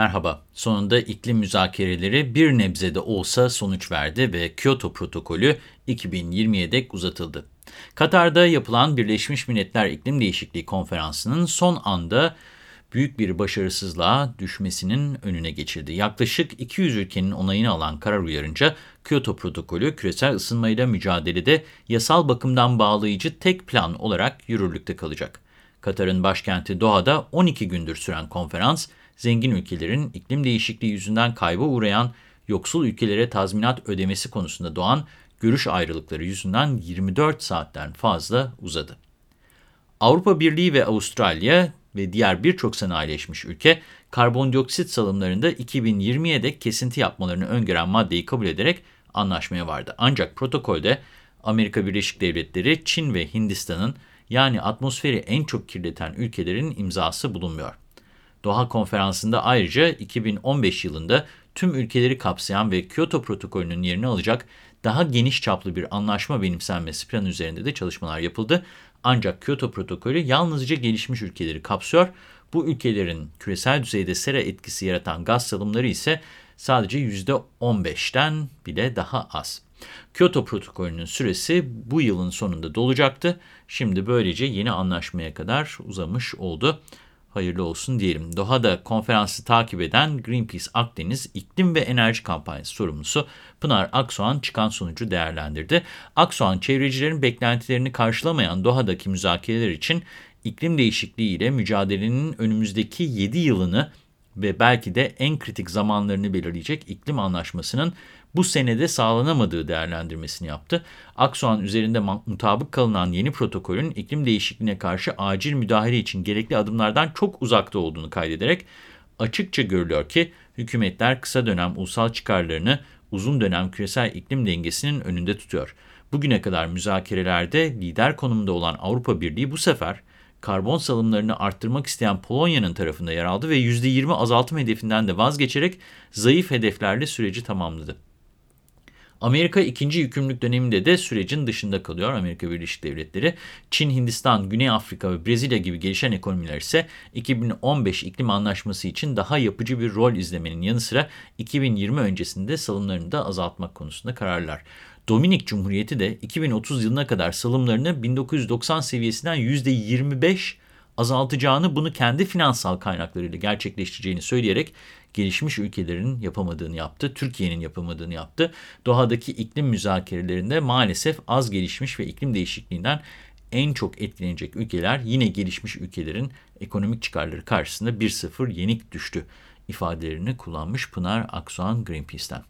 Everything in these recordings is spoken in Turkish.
Merhaba, sonunda iklim müzakereleri bir nebzede olsa sonuç verdi ve Kyoto protokolü 2020'ye dek uzatıldı. Katar'da yapılan Birleşmiş Milletler İklim Değişikliği Konferansı'nın son anda büyük bir başarısızlığa düşmesinin önüne geçildi. Yaklaşık 200 ülkenin onayını alan karar uyarınca Kyoto protokolü küresel ısınmayla mücadelede yasal bakımdan bağlayıcı tek plan olarak yürürlükte kalacak. Katar'ın başkenti Doha'da 12 gündür süren konferans, zengin ülkelerin iklim değişikliği yüzünden kayba uğrayan yoksul ülkelere tazminat ödemesi konusunda doğan görüş ayrılıkları yüzünden 24 saatten fazla uzadı. Avrupa Birliği ve Avustralya ve diğer birçok sanayileşmiş ülke karbondioksit salımlarında 2020'ye dek kesinti yapmalarını öngören maddeyi kabul ederek anlaşmaya vardı. Ancak protokolde Amerika Birleşik Devletleri, Çin ve Hindistan'ın yani atmosferi en çok kirleten ülkelerin imzası bulunmuyor. Doha Konferansı'nda ayrıca 2015 yılında tüm ülkeleri kapsayan ve Kyoto protokolünün yerini alacak daha geniş çaplı bir anlaşma benimsenmesi planı üzerinde de çalışmalar yapıldı. Ancak Kyoto protokolü yalnızca gelişmiş ülkeleri kapsıyor. Bu ülkelerin küresel düzeyde sera etkisi yaratan gaz salımları ise sadece %15'ten bile daha az. Kyoto protokolünün süresi bu yılın sonunda dolacaktı. Şimdi böylece yeni anlaşmaya kadar uzamış oldu hayırlı olsun diyelim. Doha'da konferansı takip eden Greenpeace Akdeniz İklim ve Enerji Kampanyası sorumlusu Pınar Aksoğan çıkan sonucu değerlendirdi. Aksoğan, çevrecilerin beklentilerini karşılamayan Doha'daki müzakereler için iklim değişikliği ile mücadelenin önümüzdeki 7 yılını ve belki de en kritik zamanlarını belirleyecek iklim anlaşmasının bu senede sağlanamadığı değerlendirmesini yaptı. Aksoğan üzerinde mutabık kalınan yeni protokolün iklim değişikliğine karşı acil müdahale için gerekli adımlardan çok uzakta olduğunu kaydederek açıkça görülüyor ki hükümetler kısa dönem ulusal çıkarlarını uzun dönem küresel iklim dengesinin önünde tutuyor. Bugüne kadar müzakerelerde lider konumda olan Avrupa Birliği bu sefer karbon salımlarını arttırmak isteyen Polonya'nın tarafında yer aldı ve %20 azaltım hedefinden de vazgeçerek zayıf hedeflerle süreci tamamladı. Amerika ikinci yükümlülük döneminde de sürecin dışında kalıyor Amerika Birleşik Devletleri. Çin, Hindistan, Güney Afrika ve Brezilya gibi gelişen ekonomiler ise 2015 iklim anlaşması için daha yapıcı bir rol izlemenin yanı sıra 2020 öncesinde salımlarını da azaltmak konusunda kararlar. Dominik Cumhuriyeti de 2030 yılına kadar salımlarını 1990 seviyesinden %25 azaltacağını, bunu kendi finansal kaynaklarıyla gerçekleştireceğini söyleyerek gelişmiş ülkelerin yapamadığını yaptı, Türkiye'nin yapamadığını yaptı. Doha'daki iklim müzakerelerinde maalesef az gelişmiş ve iklim değişikliğinden en çok etkilenecek ülkeler yine gelişmiş ülkelerin ekonomik çıkarları karşısında 1-0 yenik düştü ifadelerini kullanmış Pınar Aksoğan Greenpeace'ten.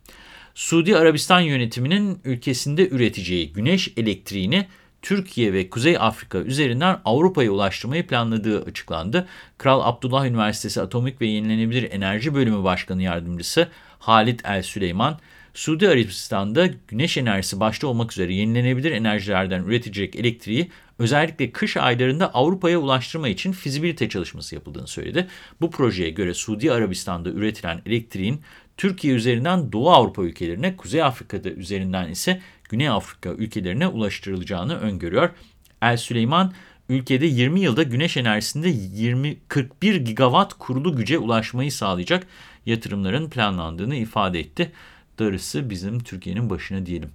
Suudi Arabistan yönetiminin ülkesinde üreteceği güneş elektriğini Türkiye ve Kuzey Afrika üzerinden Avrupa'ya ulaştırmayı planladığı açıklandı. Kral Abdullah Üniversitesi Atomik ve Yenilenebilir Enerji Bölümü Başkanı Yardımcısı Halit El Süleyman, Suudi Arabistan'da güneş enerjisi başta olmak üzere yenilenebilir enerjilerden üretecek elektriği özellikle kış aylarında Avrupa'ya ulaştırma için fizibilite çalışması yapıldığını söyledi. Bu projeye göre Suudi Arabistan'da üretilen elektriğin Türkiye üzerinden Doğu Avrupa ülkelerine, Kuzey Afrika'da üzerinden ise Güney Afrika ülkelerine ulaştırılacağını öngörüyor. El Süleyman, ülkede 20 yılda güneş enerjisinde 20 41 gigawatt kurulu güce ulaşmayı sağlayacak yatırımların planlandığını ifade etti. Darısı bizim Türkiye'nin başına diyelim.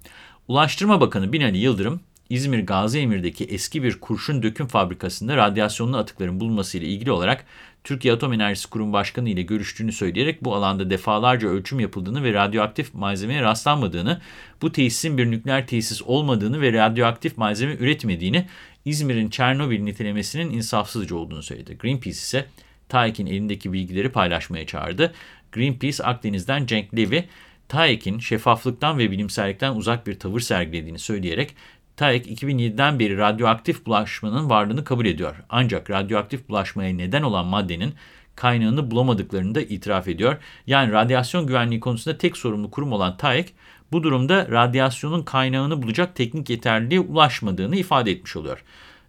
Ulaştırma Bakanı Binali Yıldırım, İzmir Gazi Emir'deki eski bir kurşun döküm fabrikasında radyasyonlu atıkların bulunmasıyla ilgili olarak Türkiye Atom Enerjisi Kurum Başkanı ile görüştüğünü söyleyerek bu alanda defalarca ölçüm yapıldığını ve radyoaktif malzemeye rastlanmadığını, bu tesisin bir nükleer tesis olmadığını ve radyoaktif malzeme üretmediğini, İzmir'in Çernobil nitelemesinin insafsızca olduğunu söyledi. Greenpeace ise TAEK'in elindeki bilgileri paylaşmaya çağırdı. Greenpeace Akdeniz'den Cenk Levy, TAEK'in şeffaflıktan ve bilimsellikten uzak bir tavır sergilediğini söyleyerek TAEK 2007'den beri radyoaktif bulaşmanın varlığını kabul ediyor. Ancak radyoaktif bulaşmaya neden olan maddenin kaynağını bulamadıklarını da itiraf ediyor. Yani radyasyon güvenliği konusunda tek sorumlu kurum olan TAEK bu durumda radyasyonun kaynağını bulacak teknik yeterliliğe ulaşmadığını ifade etmiş oluyor.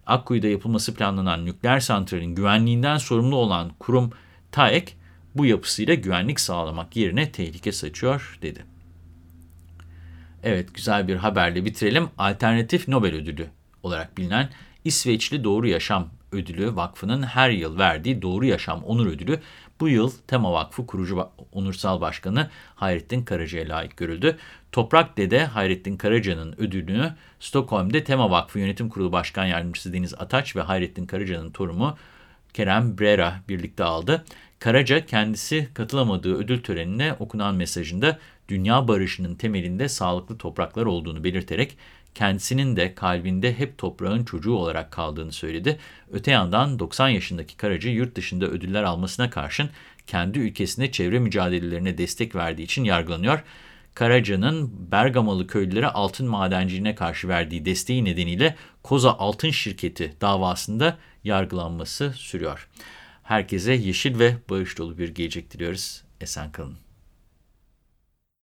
Akkuyu'da yapılması planlanan nükleer santralin güvenliğinden sorumlu olan kurum TAEK bu yapısıyla güvenlik sağlamak yerine tehlike saçıyor dedi. Evet güzel bir haberle bitirelim. Alternatif Nobel Ödülü olarak bilinen İsveçli Doğru Yaşam Ödülü Vakfı'nın her yıl verdiği Doğru Yaşam Onur Ödülü bu yıl Tema Vakfı kurucu onursal başkanı Hayrettin Karaca'ya layık görüldü. Toprak Dede Hayrettin Karaca'nın ödülünü Stockholm'de Tema Vakfı Yönetim Kurulu Başkan Yardımcısı Deniz Ataç ve Hayrettin Karaca'nın torunu Kerem Brera birlikte aldı. Karaca kendisi katılamadığı ödül törenine okunan mesajında dünya barışının temelinde sağlıklı topraklar olduğunu belirterek kendisinin de kalbinde hep toprağın çocuğu olarak kaldığını söyledi. Öte yandan 90 yaşındaki Karaca yurt dışında ödüller almasına karşın kendi ülkesinde çevre mücadelelerine destek verdiği için yargılanıyor. Karaca'nın Bergamalı köylülere altın madenciliğine karşı verdiği desteği nedeniyle Koza Altın Şirketi davasında yargılanması sürüyor. Herkese yeşil ve bağış dolu bir gelecek diliyoruz. Esen kalın.